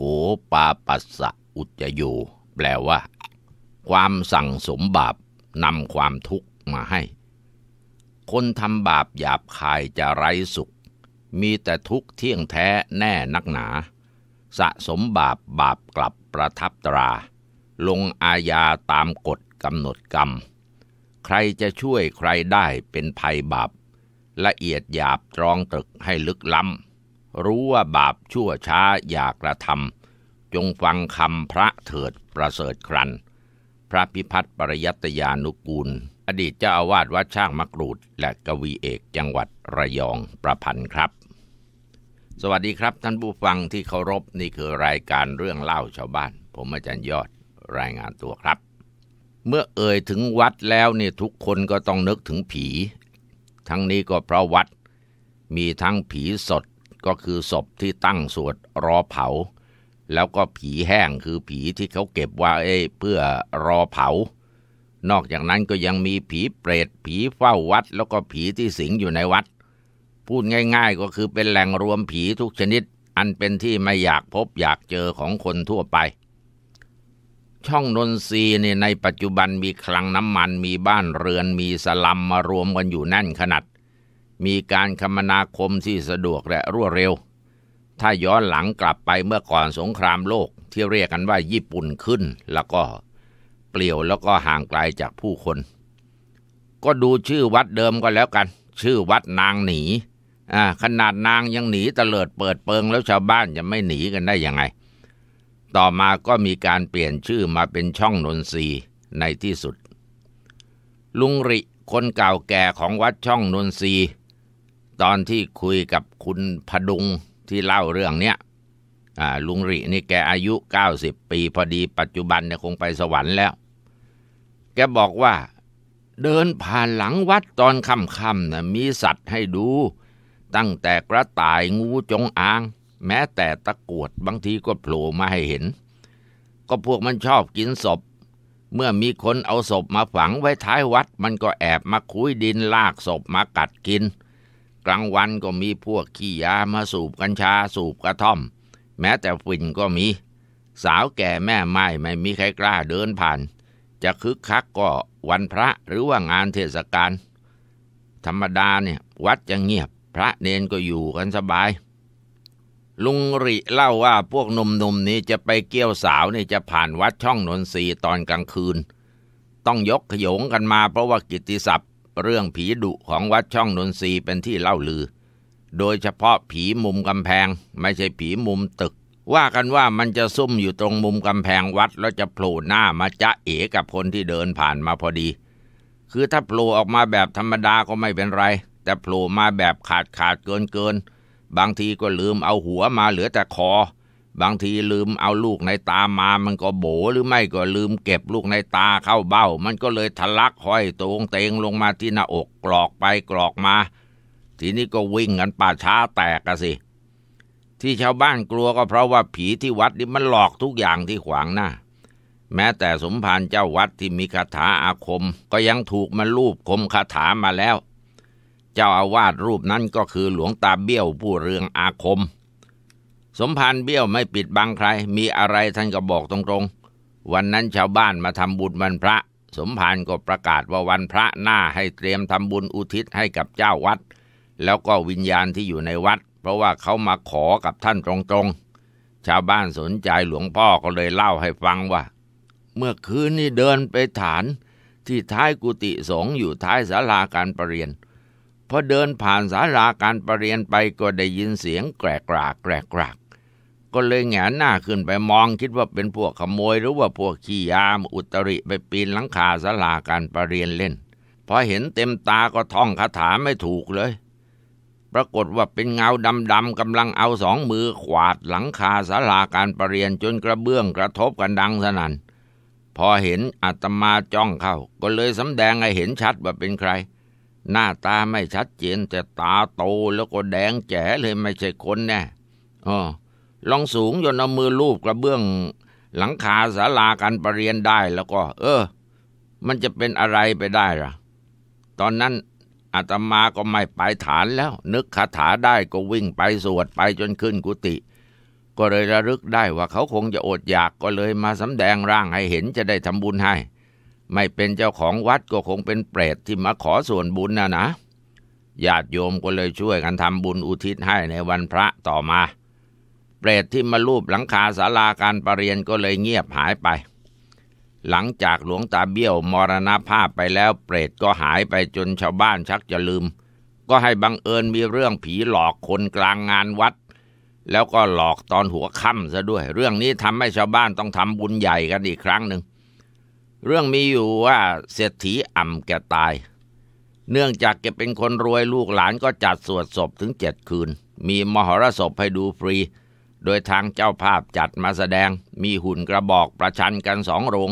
โขปาปัสสะอุจโย แปลว่า ความสั่งสมบาปนำความทุกข์มาให้ คนทำบาปหยาบคายจะไร้สุข มีแต่ทุกข์เที่ยงแท้แน่นักหนา สะสมบาปบาปกลับประทับตรา ลงอาญาตามกฎกำหนดกรรม ใครจะช่วยใครได้เป็นภัยบาปละเอียดหยาบตรองตรึกให้ลึกล้ำ รู้ว่าบาปชั่วช้าอย่ากระทำจงฟังคำพระเถิดประเสริฐครัน พระพิพัฒน์ปริยัตยานุกูล อดีตเจ้าอาวาสวัดช่างมะกรูด และกวีเอกจังหวัดระยองประพันธ์ครับ สวัสดีครับท่านผู้ฟังที่เคารพนี่คือรายการเรื่องเล่าชาวบ้าน ผมอาจารย์ยอดรายงานตัวครับ เมื่อเอ่ยถึงวัดแล้วเนี่ยทุกคนก็ต้องนึกถึงผี ทั้งนี้ก็เพราะวัดมีทั้งผีสด ก็คือศพที่ตั้งสวดรอเผา แล้วก็ผีแห้งคือผีที่เขาเก็บไว้เพื่อรอเผา นอกจากนั้นก็ยังมีผีเปรตผีเฝ้าวัด แล้วก็ผีที่สิงอยู่ในวัด พูดง่ายๆก็คือเป็นแหล่งรวมผีทุกชนิด อันเป็นที่ไม่อยากพบอยากเจอของคนทั่วไปช่องนนทรีเนี่ยในปัจจุบันมีคลังน้ำมันมีบ้านเรือนมีสลัมมารวมกันอยู่แน่นขนาด มีการคมนาคมที่สะดวกและรวดเร็ว ถ้าย้อนหลังกลับไปเมื่อก่อนสงครามโลกที่เรียกกันว่าญี่ปุ่นขึ้น แล้วก็เปลี่ยวแล้วก็ห่างไกลจากผู้คน ก็ดูชื่อวัดเดิมก็แล้วกัน ชื่อวัดนางหนีอ่าขนาดนางยังหนีตะเลิดเปิดเปิงแล้วชาวบ้านจะไม่หนีกันได้ยังไง ต่อมาก็มีการเปลี่ยนชื่อมาเป็นช่องนนทรีในที่สุด ลุงริคนเก่าแก่ของวัดช่องนนทรี ตอนที่คุยกับคุณพดุงที่เล่าเรื่องเนี้ยลุงรินี่แกอายุ 90 ปีพอดีปัจจุบันเนี่ยคงไปสวรรค์แล้ว แกบอกว่า เดินผ่านหลังวัดตอนค่ำๆนะมีสัตว์ให้ดู ตั้งแต่กระต่ายงูจงอาง แม้แต่ตะกวดบางทีก็โผล่มาให้เห็น ก็พวกมันชอบกินศพ เมื่อมีคนเอาศพมาฝังไว้ท้ายวัด มันก็แอบมาคุยดินลากศพมากัดกิน กลางวันก็มีพวกขี้ยามาสูบกัญชาสูบกระท่อม แม้แต่ฝิ่นก็มี สาวแก่แม่ไม้ไม่มีใครกล้าเดินผ่าน จะคึกคักก็วันพระหรือว่างานเทศกาลธรรมดาเนี่ยวัดจะเงียบ พระเนนก็อยู่กันสบาย ลุงริเล่าว่าพวกหนุ่มๆนี้จะไปเกี่ยวสาวนี่จะผ่านวัดช่องนนทรีตอนกลางคืน ต้องยกขยงกันมาเพราะว่ากิตติศัพท เรื่องผีดุของวัดช่องนนทรีเป็นที่เล่าลือ โดยเฉพาะผีมุมกำแพง ไม่ใช่ผีมุมตึก ว่ากันว่ามันจะซุ่มอยู่ตรงมุมกำแพงวัด แล้วจะโผล่หน้ามาจะเอกับคนที่เดินผ่านมาพอดี คือถ้าโผล่ออกมาแบบธรรมดาก็ไม่เป็นไร แต่โผล่มาแบบขาดขาดเกินเกินบางทีก็ลืมเอาหัวมาเหลือแต่คอ บางทีลืมเอาลูกในตามามันก็โบหรือไม่ก็ลืมเก็บลูกในตาเข้าเบ้า มันก็เลยทะลักห้อยตรงเตงลงมาที่หน้าอกกรอกไปกรอกมา ทีนี้ก็วิ่งกันป่าช้าแตกกันสิ ที่ชาวบ้านกลัวก็เพราะว่าผีที่วัดนี่มันหลอกทุกอย่างที่ขวางหน้าแม้แต่สมภารเจ้าวัดที่มีคาถาอาคม ก็ยังถูกมันลูบคมคาถามาแล้ว เจ้าอาวาสรูปนั้นก็คือหลวงตาเบี้ยวผู้เรืองอาคม สมภารเบี้ยวไม่ปิดบังใคร มีอะไรท่านก็บอกตรงๆ วันนั้นชาวบ้านมาทำบุญวันพระ สมภารก็ประกาศว่าวันพระหน้าให้เตรียมทำบุญอุทิศให้กับเจ้าวัด แล้วก็วิญญาณที่อยู่ในวัด เพราะว่าเขามาขอกับท่านตรงๆ ชาวบ้านสนใจหลวงพ่อก็เลยเล่าให้ฟังว่า เมื่อคืนนี้เดินไปฐาน ที่ท้ายกุฏิสงอยู่ท้ายศาลาการประเรียนพอเดินผ่านศาลาการประเรียนไปก็ได้ยินเสียงแกรกรากแกรกกราก ก็เลยแงนหน้าขึ้นไปมองคิดว่าเป็นพวกขโมยหรือว่าพวกขี้ยามอุตริไปปีนหลังคาศาลาการประเรียนเล่น พอเห็นเต็มตาก็ท่องคาถาไม่ถูกเลย ปรากฏว่าเป็นเงาดำๆกำลังเอาสองมือขวาดหลังคาศาลาการประเรียนจนกระเบื้องกระทบกันดังสนั่นพอเห็นอาตมาจ้องเข้า ก็เลยสำแดงให้เห็นชัดว่าเป็นใคร หน้าตาไม่ชัดเจนแต่ตาโตแล้วก็แดงแจ๋เลยไม่ใช่คนแน่อ๋อ ลองสูงจนเอามือลูบกระเบื้องหลังคาศาลาการประเรียนได้แล้วก็ เออ มันจะเป็นอะไรไปได้ล่ะ ตอนนั้นอาตมาก็ไม่ไปฐานแล้ว นึกคาถาได้ก็วิ่งไปสวดไปจนขึ้นกุฏิก็เลยระลึกได้ว่าเขาคงจะอดอยากก็เลยมาสำแดงร่างให้เห็นจะได้ทำบุญให้ ไม่เป็นเจ้าของวัดก็คงเป็นเปรตที่มาขอส่วนบุญนะนะญาติโยมก็เลยช่วยกันทำบุญอุทิศให้ในวันพระต่อมา เปรตที่มาลูบหลังคาศาลาการประเรียนก็เลยเงียบหายไป หลังจากหลวงตาเบี้ยวมรณภาพไปแล้วเปรตก็หายไปจนชาวบ้านชักจะลืม ก็ให้บังเอิญมีเรื่องผีหลอกคนกลางงานวัด แล้วก็หลอกตอนหัวค่ำซะด้วย เรื่องนี้ทำให้ชาวบ้านต้องทำบุญใหญ่กันอีกครั้งหนึ่งเรื่องมีอยู่ว่าเศรษฐีอ่ำแกตาย เนื่องจากแกเป็นคนรวยลูกหลานก็จัดสวดศพถึงเจ็ดคืน มีมหรสพให้ดูฟรี โดยทางเจ้าภาพจัดมาแสดง มีหุ่นกระบอกประชันกันสองโรง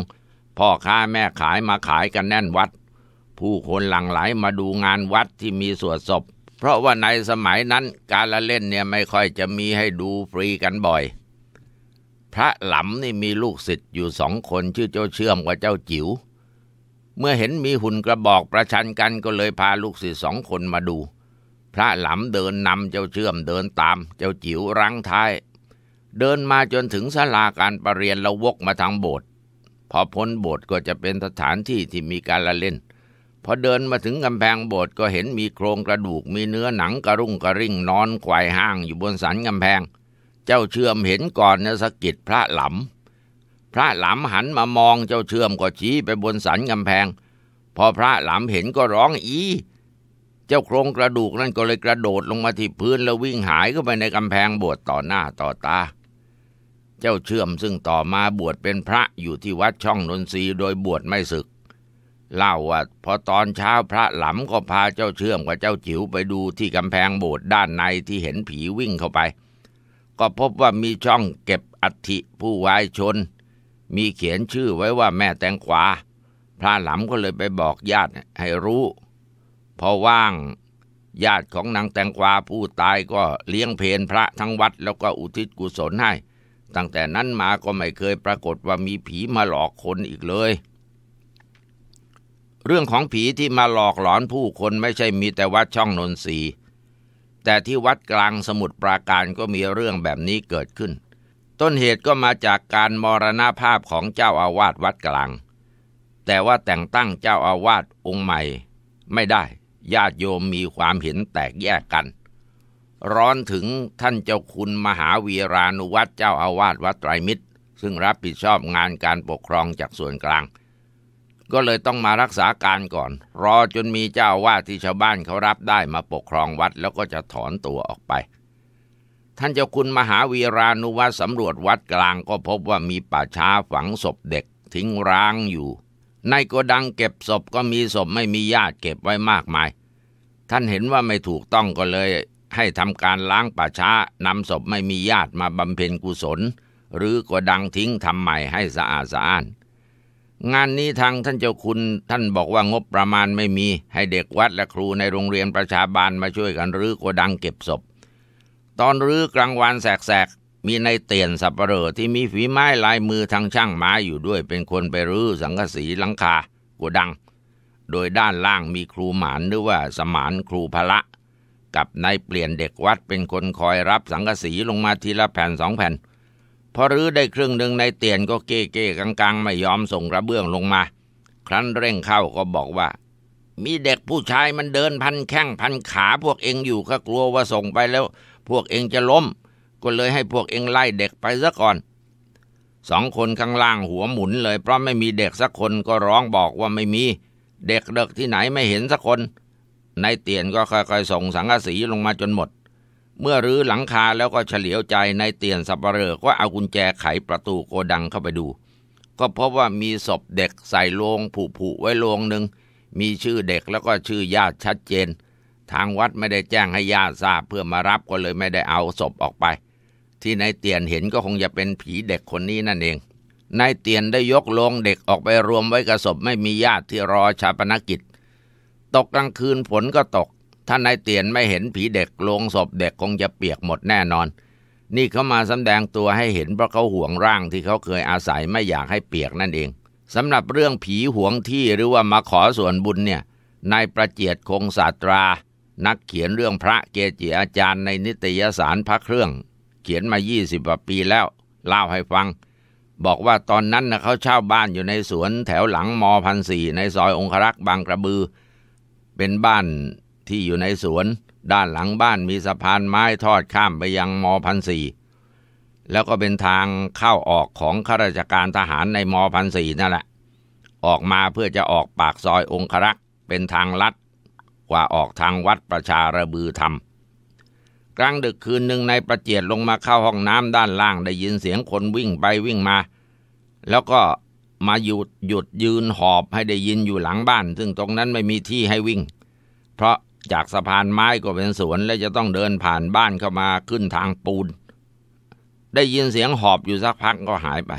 พ่อค้าแม่ขายมาขายกันแน่นวัด ผู้คนหลั่งไหลมาดูงานวัดที่มีสวดศพ เพราะว่าในสมัยนั้นการละเล่นเนี่ยไม่ค่อยจะมีให้ดูฟรีกันบ่อย พระหลำนี่มีลูกศิษย์อยู่สองคนชื่อเจ้าเชื่อมกับเจ้าจิ๋ว เมื่อเห็นมีหุ่นกระบอกประชันกันก็เลยพาลูกศิษย์สองคนมาดูพระหลำเดินนำเจ้าเชื่อมเดินตาม เจ้าจิ๋วรั้งท้าย เดินมาจนถึงศาลาการประเรียนแล้ววกมาทางโบสถ์พอพ้นโบสถ์ก็จะเป็นสถานที่ที่มีการละเล่น พอเดินมาถึงกำแพงโบสถ์ก็เห็นมีโครงกระดูกมีเนื้อหนังกระรุ่งกระริ่งนอนไขว่ห้างอยู่บนสันกำแพง เจ้าเชื่อมเห็นก่อนเนี่ยสกิดพระหลำพระหลำหันมามองเจ้าเชื่อมก็ชี้ไปบนสันกำแพง พอพระหลำเห็นก็ร้องอี เจ้าโครงกระดูกนั่นก็เลยกระโดดลงมาที่พื้นแล้ววิ่งหายเข้าไปในกำแพงโบสถ์ต่อหน้าต่อตา เจ้าเชื่อมซึ่งต่อมาบวชเป็นพระอยู่ที่วัดช่องนนทรีโดยบวชไม่ศึก เล่าว่าพอตอนเช้าพระหลำก็พาเจ้าเชื่อมกับเจ้าจิ๋วไปดูที่กำแพงโบสถ์ด้านในที่เห็นผีวิ่งเข้าไป ก็พบว่ามีช่องเก็บอัฐิผู้วายชน มีเขียนชื่อไว้ว่าแม่แตงกวา พระหลำก็เลยไปบอกญาติให้รู้ พอว่างญาติของนางแตงกวาผู้ตายก็เลี้ยงเพนพระทั้งวัดแล้วก็อุทิศกุศลให้ ตั้งแต่นั้นมาก็ไม่เคยปรากฏว่ามีผีมาหลอกคนอีกเลย เรื่องของผีที่มาหลอกหลอนผู้คนไม่ใช่มีแต่วัดช่องนนทรีแต่ที่วัดกลางสมุทรปราการก็มีเรื่องแบบนี้เกิดขึ้น ต้นเหตุก็มาจากการมรณภาพของเจ้าอาวาสวัดกลาง แต่ว่าแต่งตั้งเจ้าอาวาสองค์ใหม่ ไม่ได้ญาติโยมมีความเห็นแตกแยกกัน ร้อนถึงท่านเจ้าคุณมหาวีรานุวัตรเจ้าอาวาสวัดไตรมิตร ซึ่งรับผิดชอบงานการปกครองจากส่วนกลาง ก็เลยต้องมารักษาการก่อน รอจนมีเจ้าอาวาสที่ชาวบ้านเขารับได้มาปกครองวัดแล้วก็จะถอนตัวออกไป ท่านเจ้าคุณมหาวีรานุวัตรสำรวจวัดกลางก็พบว่ามีป่าช้าฝังศพเด็กทิ้งร้างอยู่ ในโกดังเก็บศพก็มีศพไม่มีญาติเก็บไว้มากมายท่านเห็นว่าไม่ถูกต้องก็เลย ให้ทำการล้างป่าช้านำศพไม่มีญาติมาบำเพ็ญกุศล หรือกดังทิ้งทำใหม่ให้สะอาดสะอ้าน งานนี้ทางท่านเจ้าคุณท่านบอกว่างบประมาณไม่มี ให้เด็กวัดและครูในโรงเรียนประชาบาลมาช่วยกันรื้อกดังเก็บศพ ตอนรื้อกลางวันแสกๆ มีในเตียนสับปะเหร่อที่มีฝีไม้ลายมือทางช่างไม้อยู่ด้วยเป็นคนไปรื้อสังกะสีหลังคากดัง โดยด้านล่างมีครูหมานหรือว่าสมานครูพละ กับนายเปลี่ยนเด็กวัดเป็นคนคอยรับสังกะสีลงมาทีละแผ่นสองแผ่น พอรื้อได้ครึ่งหนึ่งในเตียนก็เก้เก้กังกังไม่ยอมส่งกระเบื้องลงมา ครั้นเร่งเข้าก็บอกว่า มีเด็กผู้ชายมันเดินพันแข้งพันขาพวกเองอยู่ก็กลัวว่าส่งไปแล้ว พวกเองจะล้ม ก็เลยให้พวกเองไล่เด็กไปซะก่อนสองคนข้างล่างหัวหมุนเลย เพราะไม่มีเด็กสักคนก็ร้องบอกว่าไม่มี เด็กเด็กที่ไหนไม่เห็นสักคน นายเตียนก็ค่อยๆส่งสังกะสีลงมาจนหมด เมื่อรื้อหลังคาแล้วก็เฉลียวใจนายเตียนสับปะเหร่อก็เอากุญแจไขประตูโกดังเข้าไปดู ก็พบว่ามีศพเด็กใส่โลงผุๆไว้โลงหนึ่งมีชื่อเด็กแล้วก็ชื่อญาติชัดเจน ทางวัดไม่ได้แจ้งให้ญาติทราบเพื่อมารับก็เลยไม่ได้เอาศพออกไป ที่นายเตียนเห็นก็คงจะเป็นผีเด็กคนนี้นั่นเองนายเตียนได้ยกโลงเด็กออกไปรวมไว้กับศพไม่มีญาติที่รอชาปนกิจ ตกกลางคืนฝนก็ตกถ้านนายเตียนไม่เห็นผีเด็กโลงศพเด็กคงจะเปียกหมดแน่นอน นี่เขามาสำแดงตัวให้เห็นเพราะเขาห่วงร่างที่เขาเคยอาศัยไม่อยากให้เปียกนั่นเองสำหรับเรื่องผีห่วงที่หรือว่ามาขอส่วนบุญเนี่ยนายประเจียดคงศาตรา นักเขียนเรื่องพระเกจิอาจารย์ในนิตยสารพระเครื่อง เขียนมายี่สิบกว่าปีแล้ว เล่าให้ฟัง บอกว่าตอนนั้นนะเขาเช่าบ้านอยู่ในสวนแถวหลังมพันสี่ในซอยองครักษ์บางกระบือ เป็นบ้านที่อยู่ในสวน ด้านหลังบ้านมีสะพานไม้ทอดข้ามไปยังมพันสี่แล้วก็เป็นทางเข้าออกของข้าราชการทหารในมพันสี่นั่นแหละ ออกมาเพื่อจะออกปากซอยองครักษ์เป็นทางลัดกว่าออกทางวัดประชาระบือธรรม กลางดึกคืนหนึ่งในประเจียดลงมาเข้าห้องน้ำด้านล่างได้ยินเสียงคนวิ่งไปวิ่งมา แล้วก็ มาหยุดหยุดยืนหอบให้ได้ยินอยู่หลังบ้าน ซึ่งตรงนั้นไม่มีที่ให้วิ่ง เพราะจากสะพานไม้ก็เป็นสวนและจะต้องเดินผ่านบ้านเข้ามาขึ้นทางปูน ได้ยินเสียงหอบอยู่สักพักก็หายไป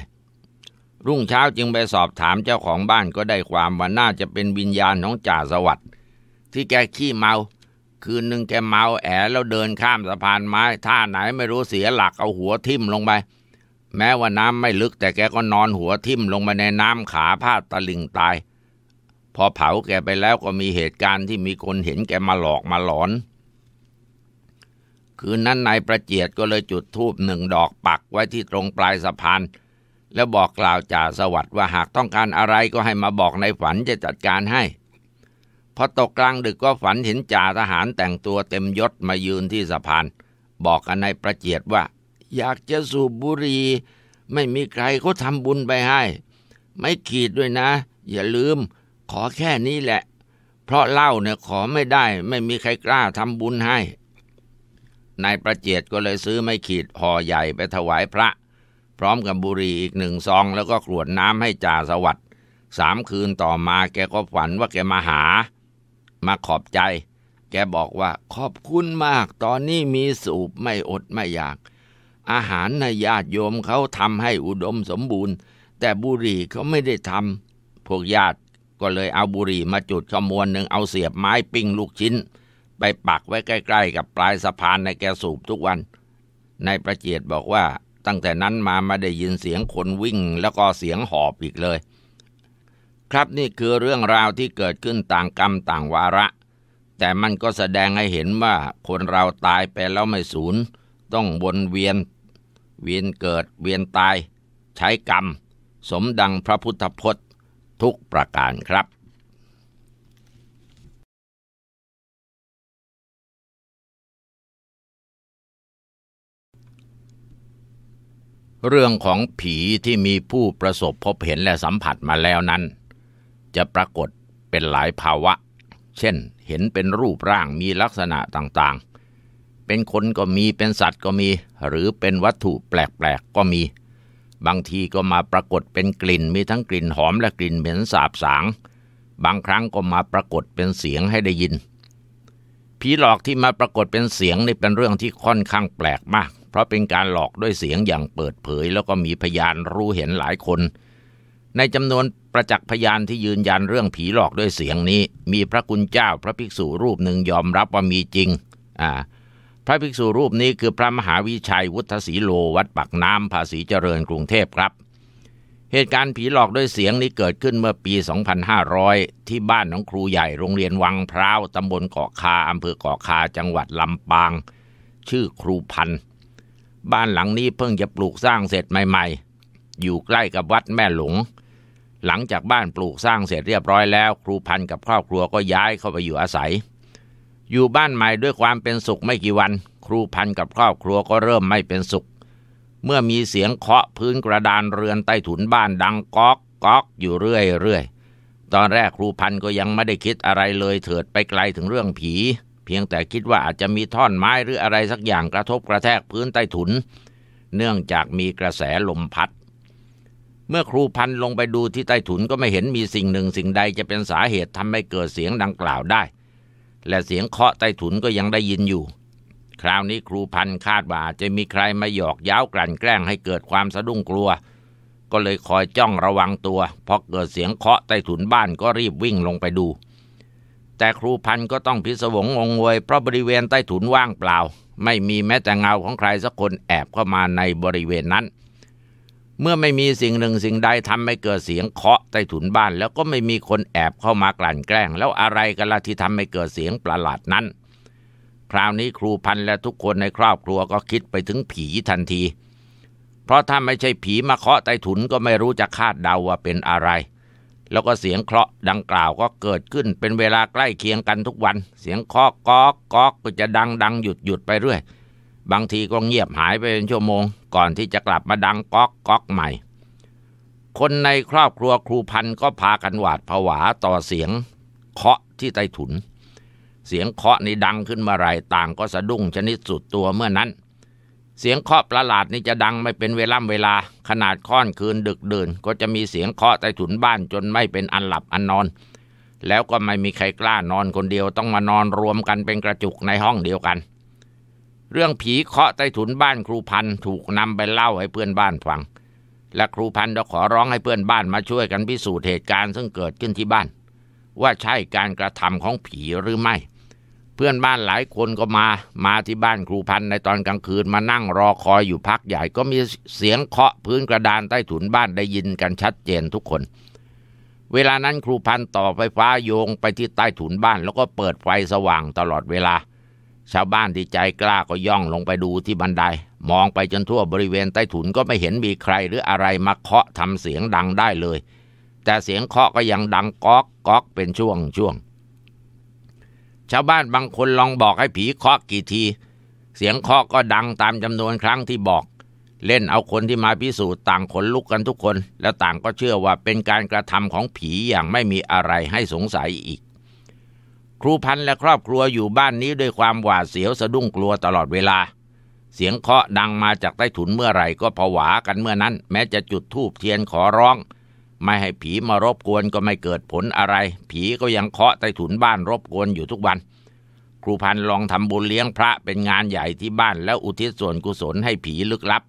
รุ่งเช้าจึงไปสอบถามเจ้าของบ้านก็ได้ความว่าน่าจะเป็นวิญญาณของจ่าสวัสดิ์ที่แกขี้เมา คืนหนึ่งแกเมาแอแล้วเดินข้ามสะพานไม้ท่าไหนไม่รู้เสียหลักเอาหัวทิ่มลงไป แม้ว่าน้ำไม่ลึกแต่แกก็นอนหัวทิ่มลงไปในน้ำขาพาดตะลิงตาย พอเผาแกไปแล้วก็มีเหตุการณ์ที่มีคนเห็นแกมาหลอกมาหลอน คืนนั้นนายประเจียดก็เลยจุดธูปหนึ่งดอกปักไว้ที่ตรงปลายสะพาน แล้วบอกกล่าวจ่าสวัสดิ์ว่าหากต้องการอะไรก็ให้มาบอกในฝันจะจัดการให้พอตกกลางดึกก็ฝันเห็นจ่าทหารแต่งตัวเต็มยศมายืนที่สะพาน บอกกันนายประเจียดว่า อยากจะสูบบุหรี่ไม่มีใครเขาทำบุญไปให้ ไม่ขีดด้วยนะ อย่าลืม ขอแค่นี้แหละ เพราะเหล้าเนี่ยขอไม่ได้ ไม่มีใครกล้าทำบุญให้นายประเจียดก็เลยซื้อไม่ขีดห่อใหญ่ไปถวายพระ พร้อมกับบุหรี่อีกหนึ่งซอง แล้วก็กรวดน้ำให้จ่าสวัสดิ์สามคืนต่อมาแกก็ฝันว่าแกมาหา มาขอบใจ แกบอกว่าขอบคุณมาก ตอนนี้มีสูบไม่อดไม่อยาก อาหารในญาติโยมเขาทำให้อุดมสมบูรณ์ แต่บุหรี่เขาไม่ได้ทำพวกญาติก็เลยเอาบุหรี่มาจุดขมวนหนึ่งเอาเสียบไม้ปิ้งลูกชิ้น ไปปักไว้ใกล้ ๆ กับปลายสะพานในแกสูบทุกวัน นายประเจียดบอกว่าตั้งแต่นั้นมาไม่ได้ยินเสียงคนวิ่งแล้วก็เสียงหอบอีกเลย ครับนี่คือเรื่องราวที่เกิดขึ้นต่างกรรมต่างวาระ แต่มันก็แสดงให้เห็นว่าคนเราตายไปแล้วไม่สูญต้องวนเวียน เวียนเกิดเวียนตาย ใช้กรรม สมดังพระพุทธพจน์ทุกประการครับเรื่องของผีที่มีผู้ประสบพบเห็นและสัมผัสมาแล้วนั้น จะปรากฏเป็นหลายภาวะ เช่น เห็นเป็นรูปร่างมีลักษณะต่างๆ เป็นคนก็มีเป็นสัตว์ก็มี หรือเป็นวัตถุแปลกๆก็มี บางทีก็มาปรากฏเป็นกลิ่น มีทั้งกลิ่นหอมและกลิ่นเหม็นสาบสาง บางครั้งก็มาปรากฏเป็นเสียงให้ได้ยิน ผีหลอกที่มาปรากฏเป็นเสียงนี่เป็นเรื่องที่ค่อนข้างแปลกมาก เพราะเป็นการหลอกด้วยเสียงอย่างเปิดเผย แล้วก็มีพยานรู้เห็นหลายคน ในจำนวนประจักษ์พยานที่ยืนยันเรื่องผีหลอกด้วยเสียงนี้ มีพระคุณเจ้าพระภิกษุรูปหนึ่งยอมรับว่ามีจริง อ่า พระภิกษุรูปนี้คือพระมหาวิชัยวุฒศีโลวัดปักน้ำภาษีเจริญกรุงเทพครับ เหตุการณ์ผีหลอกด้วยเสียงนี้เกิดขึ้นเมื่อปี 2500 ที่บ้านของครูใหญ่โรงเรียนวังพร้าวตำบลเกาะคาอำเภอเกาะคาจังหวัดลำปาง ชื่อครูพันธ์บ้านหลังนี้เพิ่งจะปลูกสร้างเสร็จใหม่ ๆ อยู่ใกล้กับวัดแม่หลง หลังจากบ้านปลูกสร้างเสร็จเรียบร้อยแล้ว ครูพันธ์กับครอบครัวก็ย้ายเข้าไปอยู่อาศัย อยู่บ้านใหม่ด้วยความเป็นสุขไม่กี่วัน ครูพันกับครอบครัวก็เริ่มไม่เป็นสุข เมื่อมีเสียงเคาะพื้นกระดานเรือนใต้ถุนบ้านดังก๊อกก๊อกอยู่เรื่อยๆตอนแรกครูพันก็ยังไม่ได้คิดอะไรเลยเถิดไปไกลถึงเรื่องผี เพียงแต่คิดว่าอาจจะมีท่อนไม้หรืออะไรสักอย่างกระทบกระแทกพื้นใต้ถุน เนื่องจากมีกระแสลมพัดเมื่อครูพันลงไปดูที่ใต้ถุนก็ไม่เห็นมีสิ่งหนึ่งสิ่งใดจะเป็นสาเหตุทำให้เกิดเสียงดังกล่าวได้ และเสียงเคาะใต้ถุนก็ยังได้ยินอยู่ คราวนี้ครูพันคาดว่าจะมีใครมาหยอกเย้ากลั่นแกล้งให้เกิดความสะดุ้งกลัว ก็เลยคอยจ้องระวังตัวพอเกิดเสียงเคาะใต้ถุนบ้านก็รีบวิ่งลงไปดู แต่ครูพันก็ต้องพิศวงงงงวยเพราะบริเวณใต้ถุนว่างเปล่า ไม่มีแม้แต่เงาของใครสักคนแอบเข้ามาในบริเวณนั้น เมื่อไม่มีสิ่งหนึ่งสิ่งใดทำให้เกิดเสียงเคาะใต้ถุนบ้าน แล้วก็ไม่มีคนแอบเข้ามากลั่นแกล้ง แล้วอะไรกันล่ะที่ทำให้เกิดเสียงประหลาดนั้น คราวนี้ครูพันและทุกคนในครอบครัวก็คิดไปถึงผีทันที เพราะถ้าไม่ใช่ผีมาเคาะใต้ถุนก็ไม่รู้จะคาดเดาว่าเป็นอะไร แล้วก็เสียงเคาะดังกล่าวก็เกิดขึ้นเป็นเวลาใกล้เคียงกันทุกวัน เสียงเคาะก๊อกก๊อกก็จะดังดังหยุดหยุดไปเรื่อย บางทีก็เงียบหายไปเป็นชั่วโมง ก่อนที่จะกลับมาดังก๊อกก๊อกใหม่ คนในครอบครัวครูพันก็พากันหวาดผวาต่อเสียงเคาะที่ใต้ถุน เสียงเคาะนี่ดังขึ้นเมื่อไรต่างก็สะดุ้งชนิดสุดตัวเมื่อนั้น เสียงเคาะประหลาดนี่จะดังไม่เป็นเวล่ำเวลา ขนาดค่อนคืนดึกเดื่นก็จะมีเสียงเคาะใต้ถุนบ้านจนไม่เป็นอันหลับอันนอน แล้วก็ไม่มีใครกล้านอนคนเดียวต้องมานอนรวมกันเป็นกระจุกในห้องเดียวกัน เรื่องผีเคาะใต้ถุนบ้านครูพันถูกนำไปเล่าให้เพื่อนบ้านฟัง และครูพันก็ขอร้องให้เพื่อนบ้านมาช่วยกันพิสูจน์เหตุการณ์ซึ่งเกิดขึ้นที่บ้าน ว่าใช่การกระทำของผีหรือไม่ เพื่อนบ้านหลายคนก็มามาที่บ้านครูพันในตอนกลางคืนมานั่งรอคอยอยู่พักใหญ่ก็มีเสียงเคาะพื้นกระดานใต้ถุนบ้านได้ยินกันชัดเจนทุกคนเวลานั้นครูพันต่อไฟฟ้าโยงไปที่ใต้ถุนบ้าน แล้วก็เปิดไฟสว่างตลอดเวลา ชาวบ้านที่ใจกล้าก็ย่องลงไปดูที่บันได มองไปจนทั่วบริเวณใต้ถุนก็ไม่เห็นมีใครหรืออะไรมาเคาะทำเสียงดังได้เลย แต่เสียงเคาะก็ยังดังก๊อกก๊อกเป็นช่วงช่วงชาวบ้านบางคนลองบอกให้ผีเคาะกี่ที เสียงเคาะก็ดังตามจำนวนครั้งที่บอก เล่นเอาคนที่มาพิสูจน์ต่างขนลุกกันทุกคน แล้วต่างก็เชื่อว่าเป็นการกระทำของผีอย่างไม่มีอะไรให้สงสัยอีก ครูพันและครอบครัวอยู่บ้านนี้ด้วยความหวาดเสียวสะดุ้งกลัวตลอดเวลา เสียงเคาะดังมาจากใต้ถุนเมื่อไหร่ก็ผวากันเมื่อนั้น แม้จะจุดธูปเทียนขอร้อง ไม่ให้ผีมารบกวนก็ไม่เกิดผลอะไร ผีก็ยังเคาะใต้ถุนบ้านรบกวนอยู่ทุกวัน ครูพันลองทำบุญเลี้ยงพระเป็นงานใหญ่ที่บ้านแล้วอุทิศส่วนกุศลให้ผีลึกลับ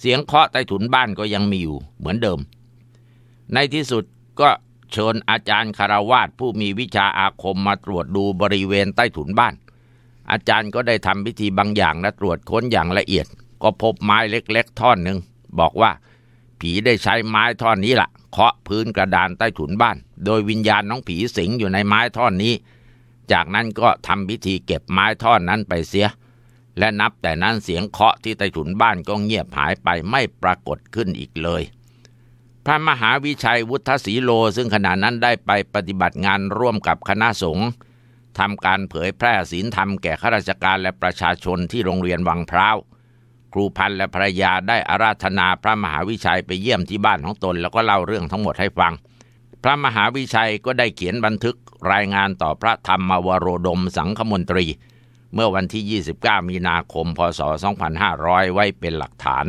เสียงเคาะใต้ถุนบ้านก็ยังมีอยู่เหมือนเดิม ในที่สุดก็ เชิญอาจารย์คารวาสผู้มีวิชาอาคมมาตรวจดูบริเวณใต้ถุนบ้าน อาจารย์ก็ได้ทำพิธีบางอย่างและตรวจค้นอย่างละเอียด ก็พบไม้เล็กๆ ท่อนหนึ่งบอกว่า ผีได้ใช้ไม้ท่อนนี้ละ่ะ เคาะพื้นกระดานใต้ถุนบ้าน โดยวิญญาณน้องผีสิงอยู่ในไม้ท่อนนี้ จากนั้นก็ทำพิธีเก็บไม้ท่อนนั้นไปเสีย และนับแต่นั้นเสียงเคาะที่ใต้ถุนบ้านก็เงียบหายไปไม่ปรากฏขึ้นอีกเลย พระมหาวิชัยวุฒศีโล ซึ่งขณะนั้นได้ไปปฏิบัติงานร่วมกับคณะสงฆ์ทำการเผยแพร่ศีลธรรมแก่ข้าราชการและประชาชนที่โรงเรียนวังพร้าวครูพันและภรรยาได้อาราธนาพระมหาวิชัยไปเยี่ยมที่บ้านของตน แล้วก็เล่าเรื่องทั้งหมดให้ฟัง พระมหาวิชัยก็ได้เขียนบันทึกรายงานต่อพระธรรมวโรดมสังฆมนตรี เมื่อวันที่ 29 มีนาคม พศ 2500 ไว้เป็นหลักฐาน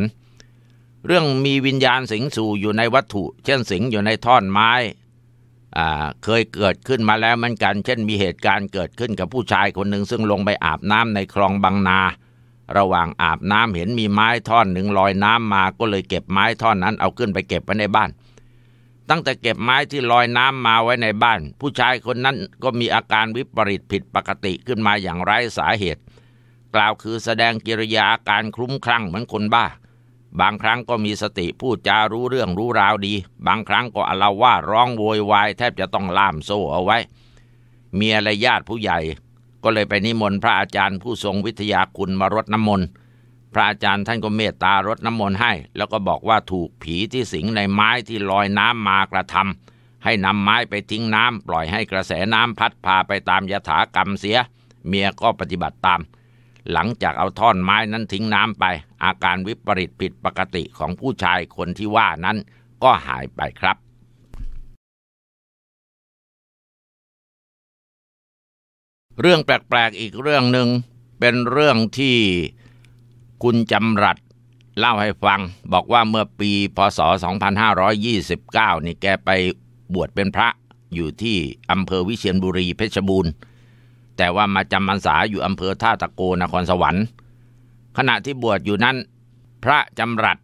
เรื่องมีวิญญาณสิงสู่อยู่ในวัตถุ เช่นสิงอยู่ในท่อนไม้เคยเกิดขึ้นมาแล้วเหมือนกัน เช่นมีเหตุการณ์เกิดขึ้นกับผู้ชายคนหนึ่งซึ่งลงไปอาบน้ำในคลองบางนา ระหว่างอาบน้ำเห็นมีไม้ท่อนหนึ่งลอยน้ำมาก็เลยเก็บไม้ท่อนนั้นเอาขึ้นไปเก็บไว้ในบ้าน ตั้งแต่เก็บไม้ที่ลอยน้ำมาไว้ในบ้าน ผู้ชายคนนั้นก็มีอาการวิปริตผิดปกติขึ้นมาอย่างไร้สาเหตุ กล่าวคือแสดงกิริยาอาการคลุ้มคลั่งเหมือนคนบ้า บางครั้งก็มีสติพูดจารู้เรื่องรู้ราวดี บางครั้งก็อลาวาร้องโวยวายแทบจะต้องล่ามโซ่เอาไว้ เมียและญาติผู้ใหญ่ ก็เลยไปนิมนต์พระอาจารย์ผู้ทรงวิทยาคุณมารดน้ำมนต์พระอาจารย์ท่านก็เมตตารดน้ำมนต์ให้ แล้วก็บอกว่าถูกผีที่สิงในไม้ที่ลอยน้ำมากระทำให้นำไม้ไปทิ้งน้ำปล่อยให้กระแสน้ำพัดพาไปตามยถากรรมเสีย เมียก็ปฏิบัติตาม หลังจากเอาท่อนไม้นั้นทิ้งน้ำไป อาการวิปริตผิดปกติของผู้ชายคนที่ว่านั้นก็หายไปครับ เรื่องแปลกๆอีกเรื่องหนึ่งเป็นเรื่องที่คุณจำรัดเล่าให้ฟัง บอกว่าเมื่อปีพศ 2529 นี่แกไปบวชเป็นพระอยู่ที่อำเภอวิเชียรบุรีเพชรบูรณ์ แต่ว่ามาจำพรรษาอยู่อำเภอท่าตะโกนครสวรรค์ ขณะที่บวชอยู่นั้น พระจำรัด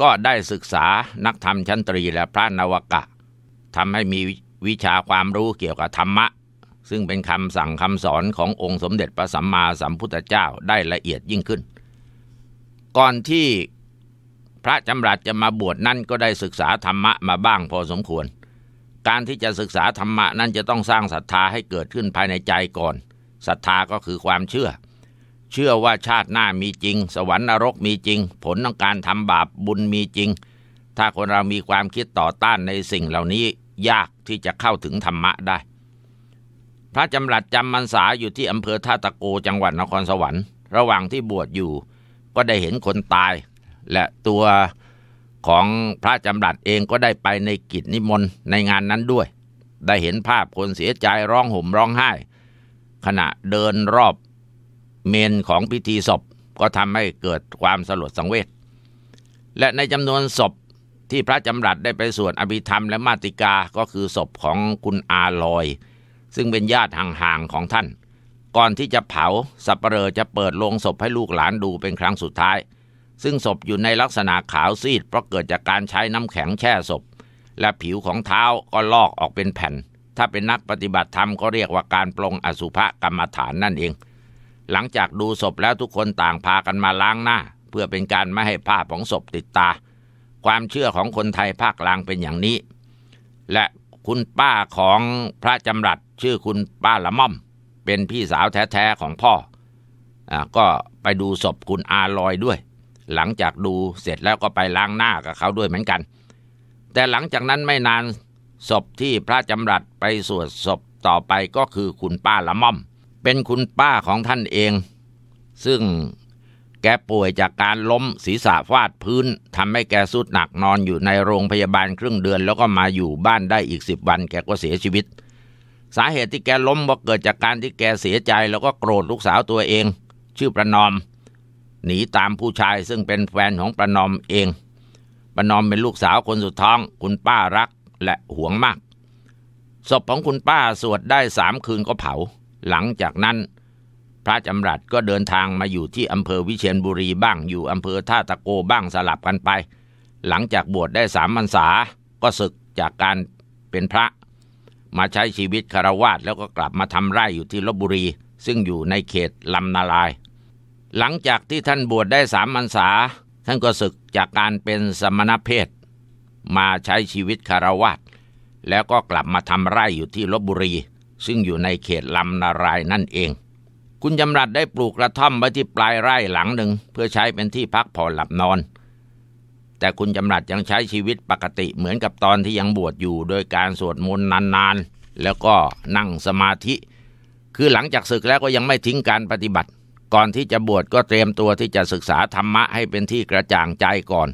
ก็ได้ศึกษานักธรรมชั้นตรีและพระนวกะทำให้มีวิชาความรู้เกี่ยวกับธรรมะ ซึ่งเป็นคำสั่งคำสอนขององค์สมเด็จพระสัมมาสัมพุทธเจ้าได้ละเอียดยิ่งขึ้น ก่อนที่พระจำรัดจะมาบวชนั่นก็ได้ศึกษาธรรมะมาบ้างพอสมควร การที่จะศึกษาธรรมะนั้นจะต้องสร้างศรัทธาให้เกิดขึ้นภายในใจก่อน ศรัทธาก็คือความเชื่อ เชื่อว่าชาติหน้ามีจริง สวรรค์นรกมีจริง ผลของการทำบาปบุญมีจริง ถ้าคนเรามีความคิดต่อต้านในสิ่งเหล่านี้ยากที่จะเข้าถึงธรรมะได้ พระจำรัดจำมันษาอยู่ที่อำเภอท่าตะโกจังหวัดนครสวรรค์ ระหว่างที่บวชอยู่ ก็ได้เห็นคนตาย และตัวของพระจำรัดเองก็ได้ไปในกิจนิมนต์ในงานนั้นด้วย ได้เห็นภาพคนเสียใจร้องห่มร้องไห้ ขณะเดินรอบเมนของพิธีศพก็ทำให้เกิดความสลดสังเวช และในจำนวนศพที่พระจำรัดได้ไปสวดอภิธรรมและมาติกาก็คือศพของคุณอาลอย ซึ่งเป็นญาติห่างๆของท่าน ก่อนที่จะเผาสัปเหร่อจะเปิดโลงศพให้ลูกหลานดูเป็นครั้งสุดท้าย ซึ่งศพอยู่ในลักษณะขาวซีดเพราะเกิดจากการใช้น้ำแข็งแช่ศพ และผิวของเท้าก็ลอกออกเป็นแผ่น ถ้าเป็นนักปฏิบัติธรรมก็เรียกว่าการปลงอสุภกรรมฐานนั่นเอง หลังจากดูศพแล้วทุกคนต่างพากันมาล้างหน้า เพื่อเป็นการไม่ให้ภาพของศพติดตา ความเชื่อของคนไทยภาคกลางเป็นอย่างนี้ และคุณป้าของพระจำรัดชื่อคุณป้าละม่อม เป็นพี่สาวแท้ๆของพ่ออก็ไปดูศพคุณอาลอยด้วย หลังจากดูเสร็จแล้วก็ไปล้างหน้ากับเขาด้วยเหมือนกัน แต่หลังจากนั้นไม่นาน ศพที่พระจำรัดไปสวดศพต่อไปก็คือคุณป้าละม่อม เป็นคุณป้าของท่านเอง ซึ่งแกป่วยจากการล้มศีรษะฟาดพื้นทำให้แกสุดหนักนอนอยู่ในโรงพยาบาลครึ่งเดือน แล้วก็มาอยู่บ้านได้อีกสิบวันแกก็เสียชีวิต สาเหตุที่แกล้มว่าเกิดจากการที่แกเสียใจแล้วก็โกรธลูกสาวตัวเอง ชื่อประนอม หนีตามผู้ชายซึ่งเป็นแฟนของประนอมเอง ประนอมเป็นลูกสาวคนสุดท้อง คุณป้ารัก และหวงมาก ศพของคุณป้าสวดได้สามคืนก็เผา หลังจากนั้น พระจำรัดก็เดินทางมาอยู่ที่อำเภอวิเชียรบุรีบ้างอยู่อำเภอท่าตะโกบ้างสลับกันไป หลังจากบวชได้สามพรรษาก็ศึกจากการเป็นพระ มาใช้ชีวิตคารวาสแล้วก็กลับมาทำไร่อยู่ที่ลบบุรี ซึ่งอยู่ในเขตลำนาลาย หลังจากที่ท่านบวชได้สามพรรษา ท่านก็ศึกจากการเป็นสมณเพศ มาใช้ชีวิตคารวาสแล้วก็กลับมาทำไร่อยู่ที่ลบบุรี ซึ่งอยู่ในเขตลำนารายนั่นเอง คุณจำรัดได้ปลูกกระท่อมไว้ที่ปลายไร่หลังหนึ่งเพื่อใช้เป็นที่พักผ่อนหลับนอน แต่คุณจำรัดยังใช้ชีวิตปกติเหมือนกับตอนที่ยังบวชอยู่ โดยการสวดมนต์นานๆ แล้วก็นั่งสมาธิ คือหลังจากศึกแล้วก็ยังไม่ทิ้งการปฏิบัติ ก่อนที่จะบวชก็เตรียมตัวที่จะศึกษาธรรมะให้เป็นที่กระจ่างใจก่อน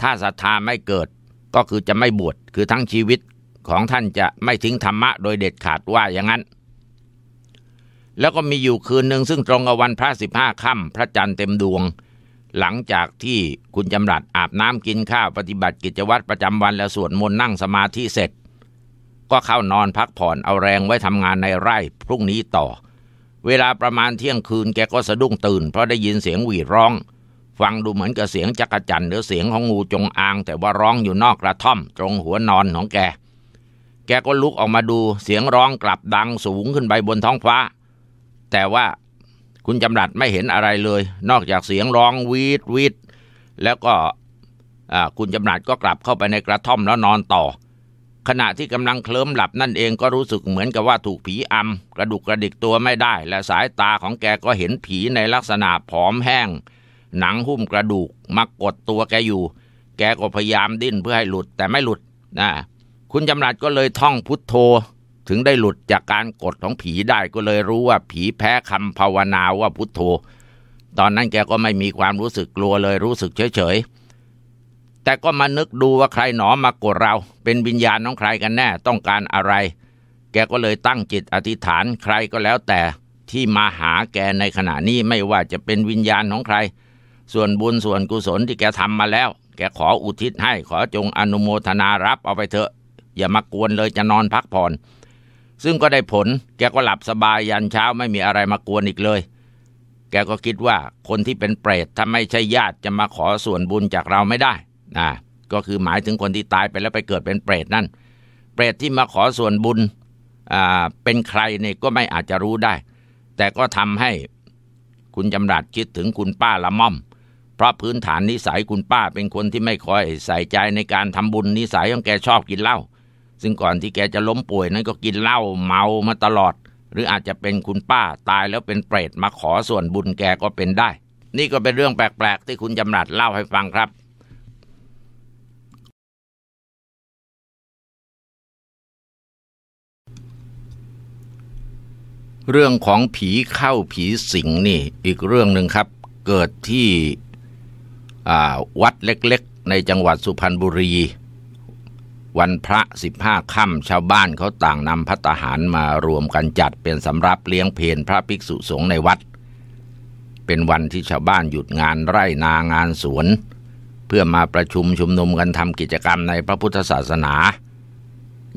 ถ้าศรัทธาไม่เกิด ก็คือจะไม่บวชคือทั้งชีวิตของท่านจะไม่ทิ้งธรรมะโดยเด็ดขาดว่าอย่างนั้น แล้วก็มีอยู่คืนหนึ่งซึ่งตรงกับวันพระสิบห้าค่ำพระจันทร์เต็มดวง หลังจากที่คุณจำรัดอาบน้ำกินข้าวปฏิบัติกิจวัตรประจำวันและสวดมนต์นั่งสมาธิเสร็จ ก็เข้านอนพักผ่อนเอาแรงไว้ทำงานในไร่พรุ่งนี้ต่อ เวลาประมาณเที่ยงคืนแกก็สะดุ้งตื่น เพราะได้ยินเสียงหวีดร้อง ฟังดูเหมือนกับเสียงจักรจันหรือเสียงของงูจงอาง แต่ว่าร้องอยู่นอกกระท่อม ตรงหัวนอนของแก แกก็ลุกออกมาดูเสียงร้องกลับดังสูงขึ้นไปบนท้องฟ้า แต่ว่าคุณจำรัดไม่เห็นอะไรเลย นอกจากเสียงร้องวีดวีดแล้วก็คุณจำรัดก็กลับเข้าไปในกระท่อมแล้วนอนต่อ ขณะที่กำลังเคลิ้มหลับนั่นเองก็รู้สึกเหมือนกับว่าถูกผีอำกระดุกกระดิกตัวไม่ได้ และสายตาของแกก็เห็นผีในลักษณะผอมแห้ง หนังหุ้มกระดูกมากดตัวแกอยู่ แกก็พยายามดิ้นเพื่อให้หลุดแต่ไม่หลุดนะคุณจำรัดก็เลยท่องพุทโธ ถึงได้หลุดจากการกดของผีได้ก็เลยรู้ว่าผีแพ้คำภาวนาว่าพุทโธ ตอนนั้นแกก็ไม่มีความรู้สึกกลัวเลยรู้สึกเฉยๆ แต่ก็มานึกดูว่าใครหนอมากดเรา เป็นวิญญาณของใครกันแน่ต้องการอะไร แกก็เลยตั้งจิตอธิษฐานใครก็แล้วแต่ที่มาหาแกในขณะนี้ไม่ว่าจะเป็นวิญญาณของใคร ส่วนบุญส่วนกุศลที่แกทำมาแล้ว แกขออุทิศให้ขอจงอนุโมทนารับเอาไปเถอะ อย่ามากวนเลยจะนอนพักผ่อน ซึ่งก็ได้ผล แกก็หลับสบายยันเช้าไม่มีอะไรมากวนอีกเลย แกก็คิดว่าคนที่เป็นเปรตถ้าไม่ใช่ญาติจะมาขอส่วนบุญจากเราไม่ได้นะก็คือหมายถึงคนที่ตายไปแล้วไปเกิดเป็นเปรตนั่น เปรตที่มาขอส่วนบุญอ่าเป็นใครเนี่ยก็ไม่อาจจะรู้ได้ แต่ก็ทำให้คุณจำรัดคิดถึงคุณป้าละม่อม เพราะพื้นฐานนิสัยคุณป้าเป็นคนที่ไม่ค่อยใส่ใจในการทำบุญนิสัยของแกชอบกินเหล้าซึ่งก่อนที่แกจะล้มป่วยนั้นก็กินเหล้าเมามาตลอด หรืออาจจะเป็นคุณป้าตายแล้วเป็นเปรตมาขอส่วนบุญแกก็เป็นได้ นี่ก็เป็นเรื่องแปลกๆ ที่คุณจำรัดเล่าให้ฟังครับเรื่องของผีเข้าผีสิงนี่อีกเรื่องหนึ่งครับ เกิดที่ วัดเล็กๆ ในจังหวัดสุพรรณบุรี วันพระสิบห้าค่ำชาวบ้านเขาต่างนำพัตหารมารวมกันจัดเป็นสำรับเลี้ยงเพนพระภิกษุสงฆ์ในวัด เป็นวันที่ชาวบ้านหยุดงานไร่นางานสวน เพื่อมาประชุมชุมนุมกันทำกิจกรรมในพระพุทธศาสนา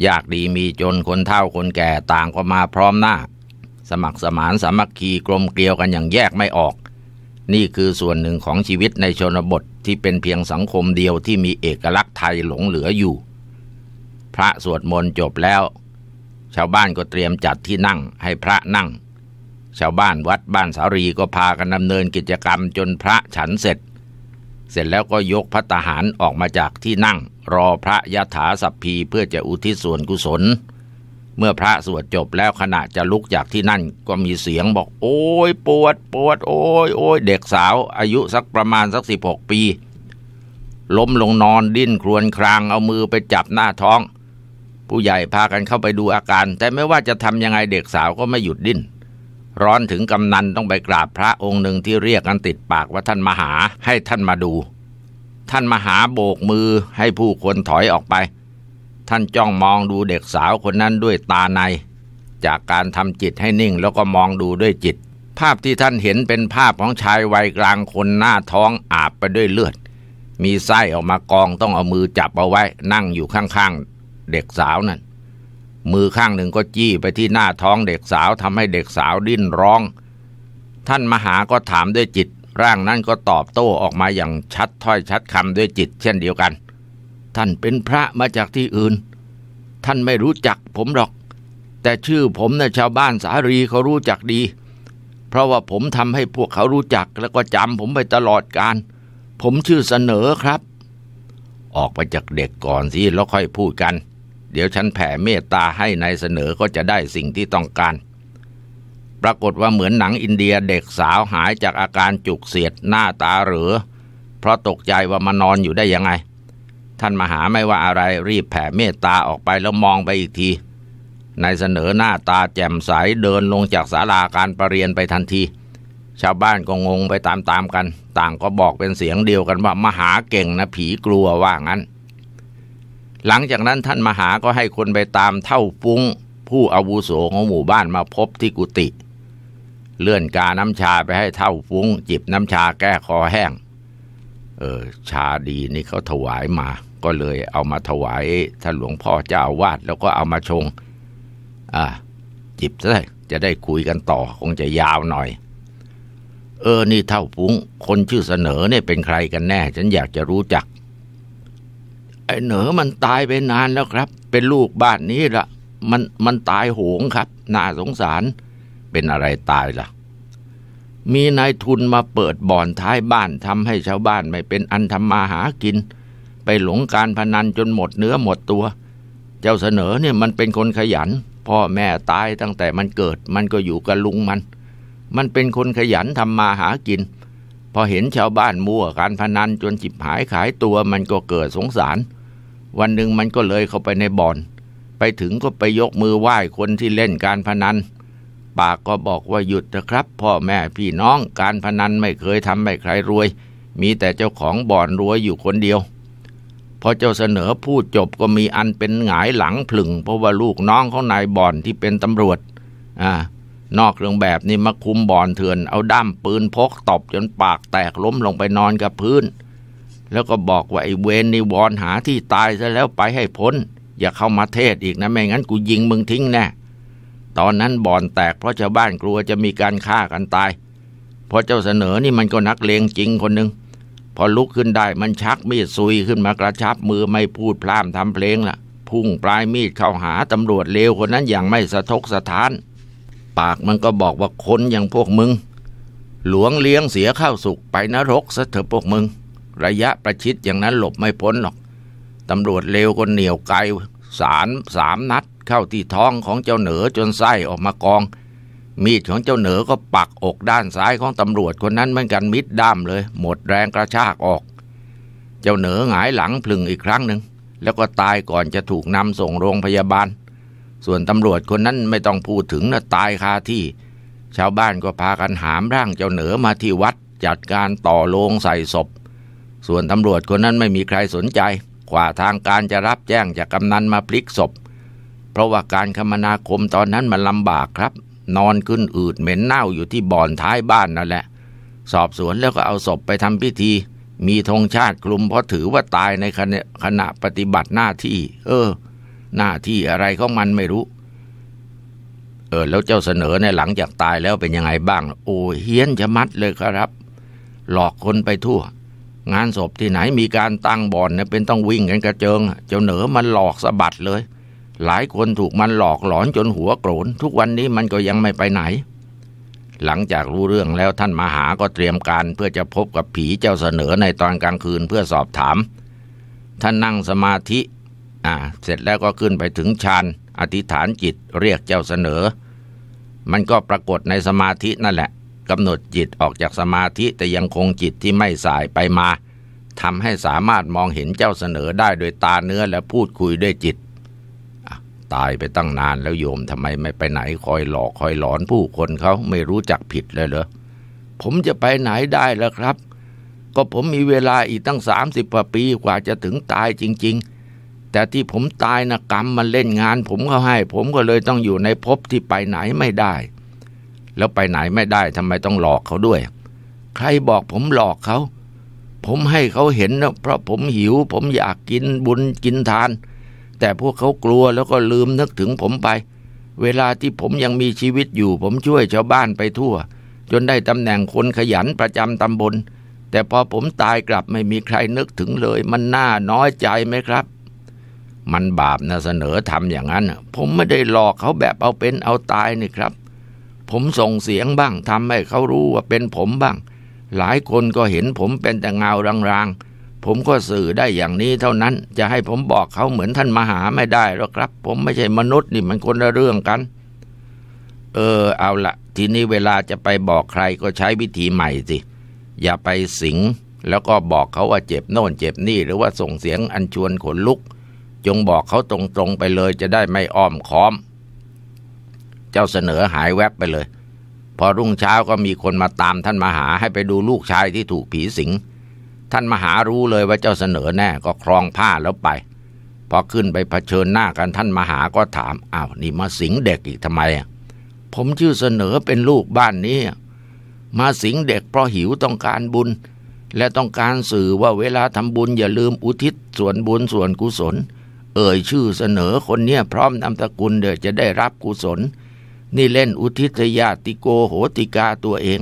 ยากดีมีจนคนเฒ่าคนแก่ต่างก็มาพร้อมหน้า สมัครสมานสามัคคีกลมเกลียวกันอย่างแยกไม่ออก นี่คือส่วนหนึ่งของชีวิตในชนบทที่เป็นเพียงสังคมเดียวที่มีเอกลักษณ์ไทยหลงเหลืออยู่ พระสวดมนต์จบแล้ว ชาวบ้านก็เตรียมจัดที่นั่งให้พระนั่ง ชาวบ้านวัดบ้านสารีก็พากันดำเนินกิจกรรมจนพระฉันเสร็จ เสร็จแล้วก็ยกพระตาหารออกมาจากที่นั่ง รอพระยะถาสัพพีเพื่อจะอุทิศส่วนกุศล เมื่อพระสวดจบแล้วขณะจะลุกจากที่นั่นก็มีเสียงบอก โอ้ยปวดปวดโอ้ยโอ้ยเด็กสาว อายุสักประมาณสักสิบหกปี ล้มลงนอนดิ้นครวญครางเอามือไปจับหน้าท้อง ผู้ใหญ่พากันเข้าไปดูอาการ แต่ไม่ว่าจะทำยังไงเด็กสาวก็ไม่หยุดดิ้นร้อนถึงกำนันต้องไปกราบพระองค์หนึ่งที่เรียกกันติดปากว่าท่านมหาให้ท่านมาดู ท่านมหาโบกมือให้ผู้คนถอยออกไป ท่านจ้องมองดูเด็กสาวคนนั้นด้วยตาใน จากการทำจิตให้นิ่งแล้วก็มองดูด้วยจิต ภาพที่ท่านเห็นเป็นภาพของชายวัยกลางคนหน้าท้องอาบไปด้วยเลือด มีไส้ออกมากองต้องเอามือจับเอาไว้นั่งอยู่ข้างๆ เด็กสาวนั่นมือข้างหนึ่งก็จี้ไปที่หน้าท้องเด็กสาวทำให้เด็กสาวดิ้นร้อง ท่านมหาก็ถามด้วยจิต ร่างนั้นก็ตอบโต้ออกมาอย่างชัดถ้อยชัดคำด้วยจิต เช่นเดียวกัน ท่านเป็นพระมาจากที่อื่น ท่านไม่รู้จักผมหรอก แต่ชื่อผมนะ่ะชาวบ้านสารีเขารู้จักดี เพราะว่าผมทำให้พวกเขารู้จักแล้วก็จำผมไปตลอดการ ผมชื่อเสนอครับ ออกไปจากเด็กก่อนสิแล้วค่อยพูดกัน เดี๋ยวฉันแผ่เมตตาให้ในเสนอก็จะได้สิ่งที่ต้องการปรากฏว่าเหมือนหนังอินเดียเด็กสาวหายจากอาการจุกเสียดหน้าตาเหลือ เพราะตกใจว่ามานอนอยู่ได้ยังไง ท่านมหาไม่ว่าอะไรรีบแผ่เมตตาออกไปแล้วมองไปอีกทีนายเสนอหน้าตาแจ่มใสเดินลงจากศาลาการประเรียนไปทันที ชาวบ้านก็งงไปตามๆกัน ต่างก็บอกเป็นเสียงเดียวกันว่ามหาเก่งนะผีกลัวว่างั้น หลังจากนั้นท่านมหาก็ให้คนไปตามเท่าฟุ้ง ผู้อาวุโสของหมู่บ้านมาพบที่กุฏิเลื่อนกาน้ำชาไปให้เท่าฟุ้ง จิบน้ำชาแก้คอแห้ง เออชาดีนี่เขาถวายมา ก็เลยเอามาถวายท่านหลวงพ่อเจ้าวาดแล้วก็เอามาชง อ่า จิบซะจะได้คุยกันต่อคงจะยาวหน่อย เออนี่เท่าพุงคนชื่อเสนอเนี่ยเป็นใครกันแน่ ฉันอยากจะรู้จัก ไอ้เหนอมันตายไปนานแล้วครับ เป็นลูกบ้านนี้ละมันมันตายโหงครับ น่าสงสารเป็นอะไรตายละ่ะมีนายทุนมาเปิดบ่อนท้ายบ้านทำให้ชาวบ้านไม่เป็นอันทำมาหากิน ไปหลงการพนันจนหมดเนื้อหมดตัว เจ้าเสนอเนี่ยมันเป็นคนขยัน พ่อแม่ตายตั้งแต่มันเกิด มันก็อยู่กับลุงมัน มันเป็นคนขยันทำมาหากิน พอเห็นชาวบ้านมั่วการพนันจนจิบหายขายตัวมันก็เกิดสงสาร วันหนึ่งมันก็เลยเข้าไปในบ่อน ไปถึงก็ไปยกมือไหว้คนที่เล่นการพนันปากก็บอกว่าหยุดนะครับ พ่อแม่พี่น้องการพนันไม่เคยทำให้ใครรวย มีแต่เจ้าของบ่อนรวยอยู่คนเดียว พอเจ้าเสนอพูดจบก็มีอันเป็นหงายหลังผลึงเพราะว่าลูกน้องของนายบ่อนที่เป็นตำรวจอ่านอกเรื่องแบบนี้มาคุมบ่อนเถื่อนเอาด้ามปืนพกตบจนปากแตกล้มลงไปนอนกับพื้น แล้วก็บอกว่าไอ้เวนนี่วอนหาที่ตายซะแล้วไปให้พ้น อย่าเข้ามาเทศอีกนะไม่งั้นกูยิงมึงทิ้งแน่ตอนนั้นบ่อนแตกเพราะชาวบ้านกลัวจะมีการฆ่ากันตายพอเจ้าเสนอนี่มันก็นักเลงจริงคนหนึ่ง พอลุกขึ้นได้มันชักมีดซุยขึ้นมากระชับมือไม่พูดพร่ำทำเพลงละพุ่งปลายมีดเข้าหาตำรวจเลวคนนั้นอย่างไม่สะทกสะท้าน ปากมันก็บอกว่าคนอย่างพวกมึง หลวงเลี้ยงเสียข้าวสุกไปนรกซะเถอะพวกมึง ระยะประชิดอย่างนั้นหลบไม่พ้นหรอกตำรวจเลวก็เหนียวไกลสารสามนัดเข้าที่ท้องของเจ้าเหนือจนไส้ออกมากอง มีดของเจ้าเหนือก็ปักอกด้านซ้ายของตำรวจคนนั้นเหมือนกันมิดด้ามเลย หมดแรงกระชากออก เจ้าเหนือหงายหลังพลึงอีกครั้งหนึ่งแล้วก็ตายก่อนจะถูกนำส่งโรงพยาบาล ส่วนตำรวจคนนั้นไม่ต้องพูดถึงนะตายคาที่ ชาวบ้านก็พากันหามร่างเจ้าเหนือมาที่วัดจัดการต่อโลงใส่ศพ ส่วนตำรวจคนนั้นไม่มีใครสนใจ กว่าทางการจะรับแจ้งจากกำนันมาพลิกศพ เพราะว่าการคมนาคมตอนนั้นมันลำบากครับ นอนขึ้นอืดเหม็นเน่าอยู่ที่บ่อนท้ายบ้านนั่นแหละ สอบสวนแล้วก็เอาศพไปทำพิธี มีธงชาติคลุมเพราะถือว่าตายในขณะขณะปฏิบัติหน้าที่ เออ หน้าที่อะไรของมันไม่รู้ เออ แล้วเจ้าเสนอในหลังจากตายแล้วเป็นยังไงบ้าง โอ้เฮี้ยนจะมัดเลยครับ หลอกคนไปทั่ว งานศพที่ไหนมีการตั้งบ่อนเนี่ยเป็นต้องวิ่งกันกระเจิง เจ้าเหนือมันหลอกสะบัดเลย หลายคนถูกมันหลอกหลอนจนหัวโกรนทุกวันนี้มันก็ยังไม่ไปไหน หลังจากรู้เรื่องแล้วท่านมหาก็เตรียมการเพื่อจะพบกับผีเจ้าเสนอในตอนกลางคืนเพื่อสอบถาม ท่านนั่งสมาธิอ่าเสร็จแล้วก็ขึ้นไปถึงฌานอธิษฐานจิตเรียกเจ้าเสนอ มันก็ปรากฏในสมาธินั่นแหละกำหนดจิตออกจากสมาธิแต่ยังคงจิตที่ไม่สายไปมาทำให้สามารถมองเห็นเจ้าเสนอได้โดยตาเนื้อและพูดคุยด้วยจิต ตายไปตั้งนานแล้วโยมทำไมไม่ไปไหนคอยหลอกคอยหลอนผู้คนเขาไม่รู้จักผิดเลยเหรอผมจะไปไหนได้แล้วครับ ก็ผมมีเวลาอีกตั้งสามสิบปีกว่าจะถึงตายจริง ๆ แต่ที่ผมตายนะกรรมมันเล่นงาน ผมเขาให้ ผมก็เลยต้องอยู่ในภพที่ไปไหนไม่ได้ แล้วไปไหนไม่ได้ทำไมต้องหลอกเขาด้วย ใครบอกผมหลอกเขา ผมให้เขาเห็นนะเพราะผมหิว ผมอยากกินบุญกินทาน แต่พวกเขากลัวแล้วก็ลืมนึกถึงผมไป เวลาที่ผมยังมีชีวิตอยู่ ผมช่วยชาวบ้านไปทั่ว จนได้ตำแหน่งคนขยันประจำตำบล แต่พอผมตายกลับไม่มีใครนึกถึงเลย มันน่าน้อยใจไหมครับ มันบาปนะเสนอทำอย่างนั้น ผมไม่ได้หลอกเขาแบบเอาเป็นเอาตายนี่ครับ ผมส่งเสียงบ้างทำให้เขารู้ว่าเป็นผมบ้าง หลายคนก็เห็นผมเป็นแต่เงารางๆ ผมก็สื่อได้อย่างนี้เท่านั้น จะให้ผมบอกเขาเหมือนท่านมหาไม่ได้หรอกครับ ผมไม่ใช่มนุษย์นี่มันคนละเรื่องกัน เออ เอาละทีนี้เวลาจะไปบอกใครก็ใช้วิธีใหม่สิ อย่าไปสิง แล้วก็บอกเขาว่าเจ็บโน่นเจ็บนี่ หรือว่าส่งเสียงอัญชวนขนลุก จงบอกเขาตรงๆไปเลยจะได้ไม่อ้อมค้อม เจ้าเสนอหายแวบไปเลย พอรุ่งเช้าก็มีคนมาตามท่านมหาให้ไปดูลูกชายที่ถูกผีสิง ท่านมหารู้เลยว่าเจ้าเสนอแน่ก็ครองผ้าแล้วไป พอขึ้นไปเผชิญหน้ากันท่านมหาก็ถามอ้าวนี่มาสิงเด็กอีกทำไมผมชื่อเสนอเป็นลูกบ้านนี้ มาสิงเด็กเพราะหิวต้องการบุญ และต้องการสื่อว่าเวลาทำบุญอย่าลืมอุทิศส่วนบุญส่วนกุศล เอ่ยชื่อเสนอคนเนี้ยพร้อมนามสกุลเดี๋ยวจะได้รับกุศล นี่เล่นอุทิศญาติโกโหติกาตัวเอง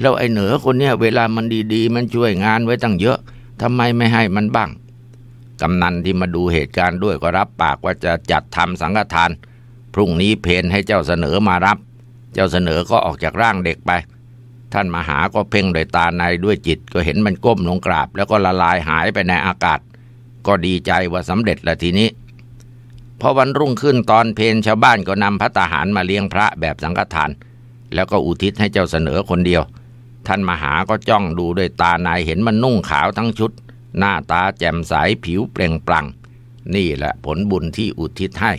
แล้วไอ้เหนือคนเนี้ยเวลามันดีๆ มันช่วยงานไว้ตั้งเยอะทำไมไม่ให้มันบ้าง กำนันที่มาดูเหตุการณ์ด้วยก็รับปากว่าจะจัดทำสังฆทาน พรุ่งนี้เพนให้เจ้าเสนอมารับ เจ้าเสนอก็ออกจากร่างเด็กไป ท่านมหาก็เพ่งโดยตาในด้วยจิตก็เห็นมันก้มลงกราบ แล้วก็ละลายหายไปในอากาศ ก็ดีใจว่าสำเร็จละทีนี้พอวันรุ่งขึ้นตอนเพนชาวบ้านก็นำพระตาหารมาเลี้ยงพระแบบสังฆทาน แล้วก็อุทิศให้เจ้าเสนอคนเดียว ท่านมหาก็จ้องดูด้วยตาในเห็นมันนุ่งขาวทั้งชุด หน้าตาแจ่มใสผิวเปล่งปลั่ง นี่แหละผลบุญที่อุทิศให้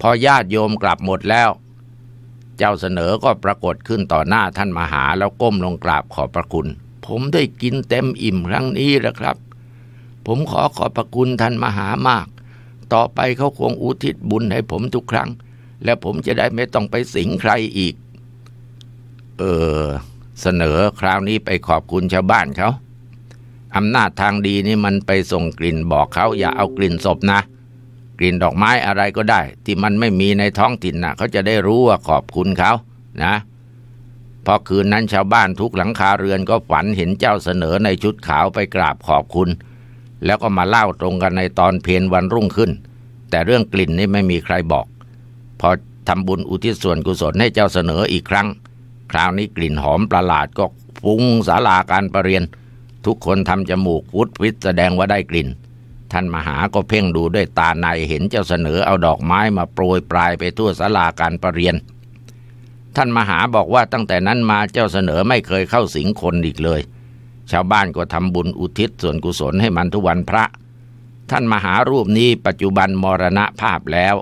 พอญาติโยมกลับหมดแล้ว เจ้าเสนอก็ปรากฏขึ้นต่อหน้าท่านมหาแล้วก้มลงกราบขอบพระคุณ ผมได้กินเต็มอิ่มครั้งนี้แล้วครับ ผมขอขอบพระคุณท่านมหามาก ต่อไปเขาคงอุทิศบุญให้ผมทุกครั้ง และผมจะได้ไม่ต้องไปสิงใครอีก เออ เสนอคราวนี้ไปขอบคุณชาวบ้านเขาอำนาจทางดีนี่มันไปส่งกลิ่นบอกเขาอย่าเอากลิ่นศพนะ กลิ่นดอกไม้อะไรก็ได้ ที่มันไม่มีในท้องถิ่นนะเขาจะได้รู้ว่าขอบคุณเขานะพอคืนนั้นชาวบ้านทุกหลังคาเรือนก็ฝันเห็นเจ้าเสนอในชุดขาวไปกราบขอบคุณ แล้วก็มาเล่าตรงกันในตอนเพลนวันรุ่งขึ้น แต่เรื่องกลิ่นนี่ไม่มีใครบอก พอทำบุญอุทิศส่วนกุศลให้เจ้าเสนออีกครั้ง คราวนี้กลิ่นหอมประหลาดก็ฟุ้งสาลาการประเรียน ทุกคนทำจมูกวุดวิดแสดงว่าได้กลิ่น ท่านมหาก็เพ่งดูด้วยตาในเห็นเจ้าเสนอเอาดอกไม้มาโปรยปลายไปทั่วศาลาการประเรียน ท่านมหาบอกว่าตั้งแต่นั้นมาเจ้าเสนอไม่เคยเข้าสิงคนอีกเลย ชาวบ้านก็ทำบุญอุทิศส่วนกุศลให้มันทุกวันพระ ท่านมหารูปนี้ปัจจุบันมรณภาพแล้ว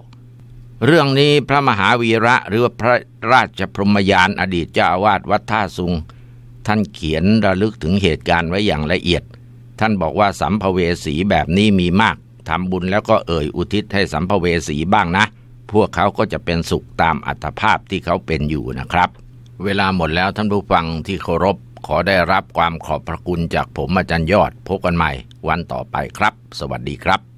เรื่องนี้พระมหาวีระหรือพระราชพรหมยานอดีตเจ้าอาวาสวัดท่าสุง ท่านเขียนระลึกถึงเหตุการณ์ไว้อย่างละเอียด ท่านบอกว่าสัมภเวสีแบบนี้มีมากทำบุญแล้วก็เอ่ยอุทิศให้สัมภเวสีบ้างนะ พวกเขาก็จะเป็นสุขตามอัตภาพที่เขาเป็นอยู่นะครับ เวลาหมดแล้วท่านผู้ฟังที่เคารพขอได้รับความขอบพระคุณจากผมอาจารย์ยอดพบกันใหม่ วันต่อไปครับ สวัสดีครับ